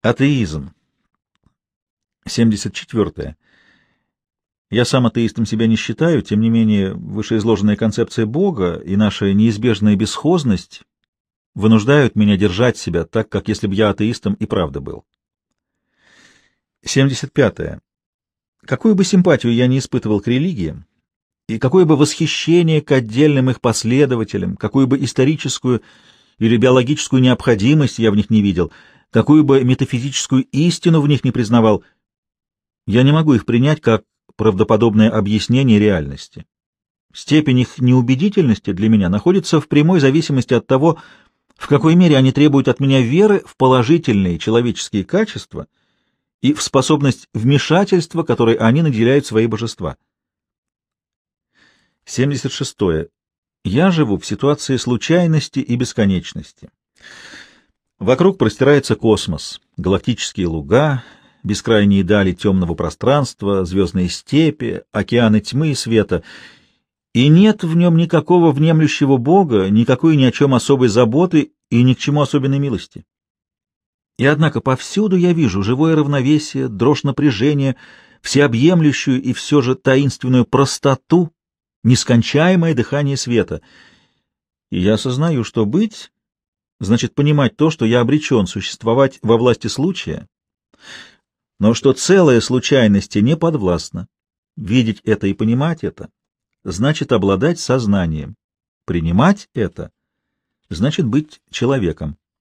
Атеизм. 74. Я сам атеистом себя не считаю, тем не менее, вышеизложенная концепция Бога и наша неизбежная бесхозность вынуждают меня держать себя так, как если бы я атеистом и правда был. 75. Какую бы симпатию я не испытывал к религиям, и какое бы восхищение к отдельным их последователям, какую бы историческую или биологическую необходимость я в них не видел, какую бы метафизическую истину в них не признавал, я не могу их принять как правдоподобное объяснение реальности. Степень их неубедительности для меня находится в прямой зависимости от того, в какой мере они требуют от меня веры в положительные человеческие качества и в способность вмешательства, которой они наделяют свои божества. 76. Я живу в ситуации случайности и бесконечности. Вокруг простирается космос, галактические луга, бескрайние дали темного пространства, звездные степи, океаны тьмы и света, и нет в нем никакого внемлющего Бога, никакой ни о чем особой заботы и ни к чему особенной милости. И однако повсюду я вижу живое равновесие, дрожь напряжения, всеобъемлющую и все же таинственную простоту, нескончаемое дыхание света. И я осознаю, что быть значит понимать то, что я обречен существовать во власти случая, но что целая случайности не подвластна. Видеть это и понимать это значит обладать сознанием. Принимать это значит быть человеком.